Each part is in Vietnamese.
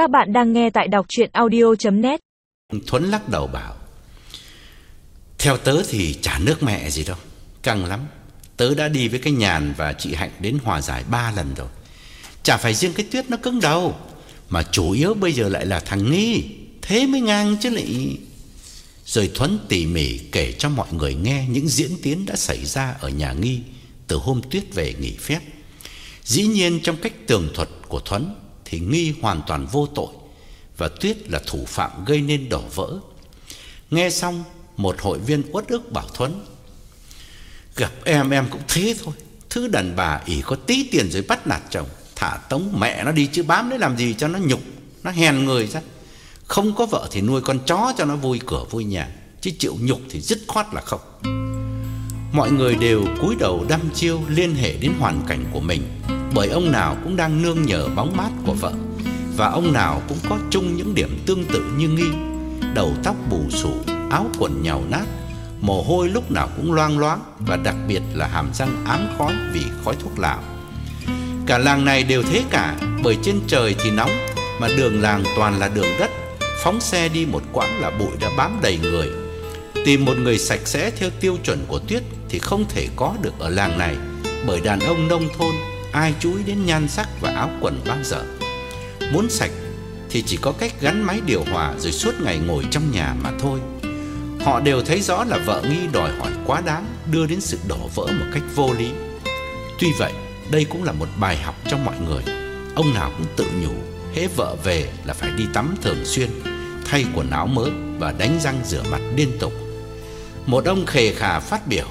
Các bạn đang nghe tại đọc chuyện audio.net Thuấn lắc đầu bảo, Theo tớ thì chả nước mẹ gì đâu, Căng lắm. Tớ đã đi với cái nhàn và chị Hạnh đến hòa giải ba lần rồi. Chả phải riêng cái tuyết nó cứng đầu, Mà chủ yếu bây giờ lại là thằng Nghi. Thế mới ngang chứ lại Rồi Thuấn tỉ mỉ kể cho mọi người nghe Những diễn tiến đã xảy ra ở nhà Nghi Từ hôm tuyết về nghỉ phép. Dĩ nhiên trong cách tường thuật của Thuấn thì Nghi hoàn toàn vô tội Và Tuyết là thủ phạm gây nên đổ vỡ. Nghe xong, Một hội viên uất ức bảo Thuấn, Gặp em em cũng thế thôi. Thứ đàn bà ỉ có tí tiền rồi bắt nạt chồng, Thả tống mẹ nó đi chứ bám đấy làm gì cho nó nhục, Nó hèn người ra. Không có vợ thì nuôi con chó cho nó vui cửa vui nhà, Chứ chịu nhục thì dứt khoát là không. Mọi người đều cúi đầu đăm chiêu liên hệ đến hoàn cảnh của mình. Bởi ông nào cũng đang nương nhờ bóng mát của vợ Và ông nào cũng có chung những điểm tương tự như Nghi. Đầu tóc bù xù, áo quần nhàu nát Mồ hôi lúc nào cũng loang loáng Và đặc biệt là hàm răng ám khói vì khói thuốc lào. Cả làng này đều thế cả Bởi trên trời thì nóng Mà đường làng toàn là đường đất. Phóng xe đi một quãng là bụi đã bám đầy người. Tìm một người sạch sẽ theo tiêu chuẩn của Tuyết Thì không thể có được ở làng này Bởi đàn ông nông thôn Ai chú ý đến nhan sắc và áo quần bao giờ? Muốn sạch Thì chỉ có cách gắn máy điều hòa Rồi suốt ngày ngồi trong nhà mà thôi. Họ đều thấy rõ là vợ nghi đòi hỏi quá đáng, Đưa đến sự đổ vỡ một cách vô lý. Tuy vậy, đây cũng là một bài học cho mọi người. Ông nào cũng tự nhủ, Hễ vợ về là phải đi tắm thường xuyên, Thay quần áo mới Và đánh răng rửa mặt liên tục. Một ông khề khà phát biểu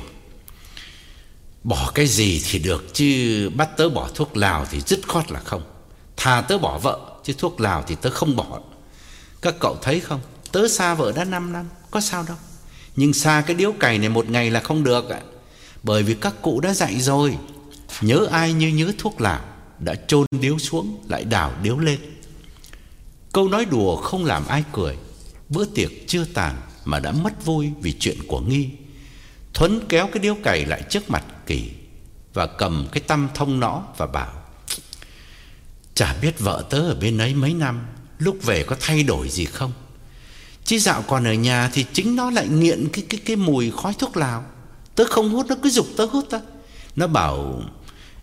Bỏ cái gì thì được, Chứ bắt tớ bỏ thuốc lào thì dứt khoát là không. Thà tớ bỏ vợ, Chứ thuốc lào thì tớ không bỏ. Các cậu thấy không? Tớ xa vợ đã 5 năm, Có sao đâu. Nhưng xa cái điếu cày này một ngày là không được ạ. Bởi vì các cụ đã dạy rồi, Nhớ ai như nhớ thuốc lào, Đã chôn điếu xuống, Lại đào điếu lên. Câu nói đùa không làm ai cười, Bữa tiệc chưa tàn Mà đã mất vui vì chuyện của Nghi. Thuấn kéo cái điếu cày lại trước mặt Kỳ Và cầm cái tăm thông nó Và bảo, Chả biết vợ tớ ở bên ấy mấy năm, Lúc về có thay đổi gì không? Chứ dạo còn ở nhà Thì chính nó lại nghiện cái cái cái mùi khói thuốc lào. Tớ không hút, nó cứ dục tớ hút ta Nó bảo,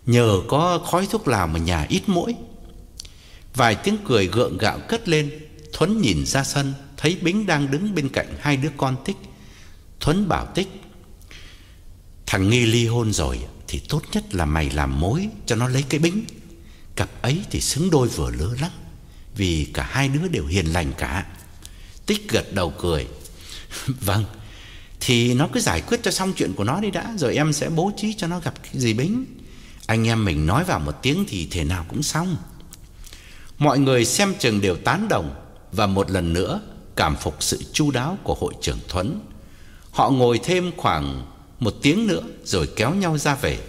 Nhờ có khói thuốc lào mà nhà ít mũi. Vài tiếng cười gượng gạo cất lên, Thuấn nhìn ra sân, Thấy Bính đang đứng bên cạnh hai đứa con Tích. Thuấn bảo Tích Thằng Nghi ly hôn rồi Thì tốt nhất là mày làm mối Cho nó lấy cái Bính. Cặp ấy thì xứng đôi vừa lứa lắm, Vì cả hai đứa đều hiền lành cả. Tích gật đầu cười. Vâng Thì nó cứ giải quyết cho xong chuyện của nó đi đã, Rồi em sẽ bố trí cho nó gặp cái gì Bính. Anh em mình nói vào một tiếng Thì thể nào cũng xong. Mọi người xem chừng đều tán đồng Và một lần nữa Cảm phục sự chu đáo của hội trưởng Thuấn. Họ ngồi thêm khoảng một tiếng nữa Rồi kéo nhau ra về.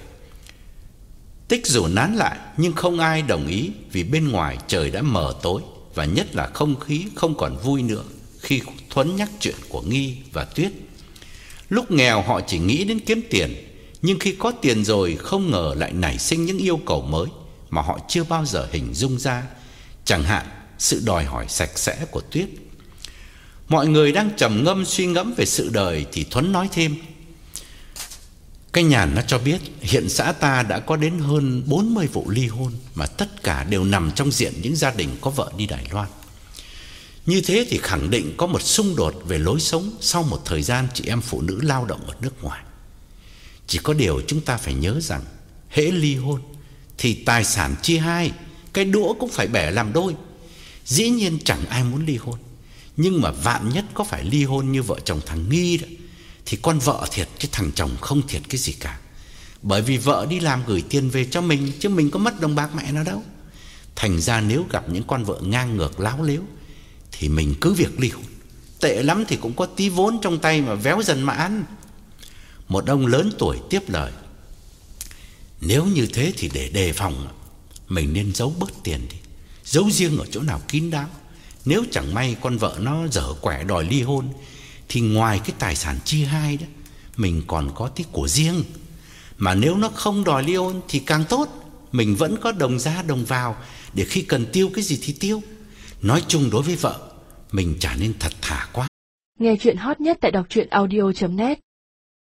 Tích dù nán lại, Nhưng không ai đồng ý Vì bên ngoài trời đã mờ tối, Và nhất là không khí không còn vui nữa Khi Thuấn nhắc chuyện của Nghi và Tuyết. Lúc nghèo họ chỉ nghĩ đến kiếm tiền, Nhưng khi có tiền rồi Không ngờ lại nảy sinh những yêu cầu mới Mà họ chưa bao giờ hình dung ra. Chẳng hạn, sự đòi hỏi sạch sẽ của Tuyết. Mọi người đang trầm ngâm suy ngẫm về sự đời Thì Thuấn nói thêm cái nhàn nó cho biết Hiện xã ta đã có đến hơn 40 vụ ly hôn Mà tất cả đều nằm trong diện những gia đình có vợ đi Đài Loan. Như thế thì khẳng định có một xung đột về lối sống Sau một thời gian chị em phụ nữ lao động ở nước ngoài. Chỉ có điều chúng ta phải nhớ rằng, Hễ ly hôn Thì tài sản chia hai, Cái đũa cũng phải bẻ làm đôi. Dĩ nhiên chẳng ai muốn ly hôn, Nhưng mà vạn nhất có phải ly hôn như vợ chồng thằng Nghi đó thì con vợ thiệt, chứ thằng chồng không thiệt cái gì cả. Bởi vì vợ đi làm gửi tiền về cho mình, Chứ mình có mất đồng bạc mẹ nó đâu. Thành ra nếu gặp những con vợ ngang ngược láo liếu Thì mình cứ việc ly hôn. Tệ lắm thì cũng có tí vốn trong tay mà véo dần mà ăn. Một ông lớn tuổi tiếp lời, Nếu như thế thì để đề phòng, Mình nên giấu bớt tiền đi. Giấu riêng ở chỗ nào kín đáo. Nếu chẳng may con vợ nó dở quẻ đòi ly hôn thì ngoài cái tài sản chia hai đó, Mình còn có cái của riêng. Mà nếu nó không đòi ly hôn Thì càng tốt. Mình vẫn có đồng ra đồng vào Để khi cần tiêu cái gì thì tiêu. Nói chung đối với vợ, Mình chả nên thật thà quá. Nghe chuyện hot nhất tại đọc truyện audio.net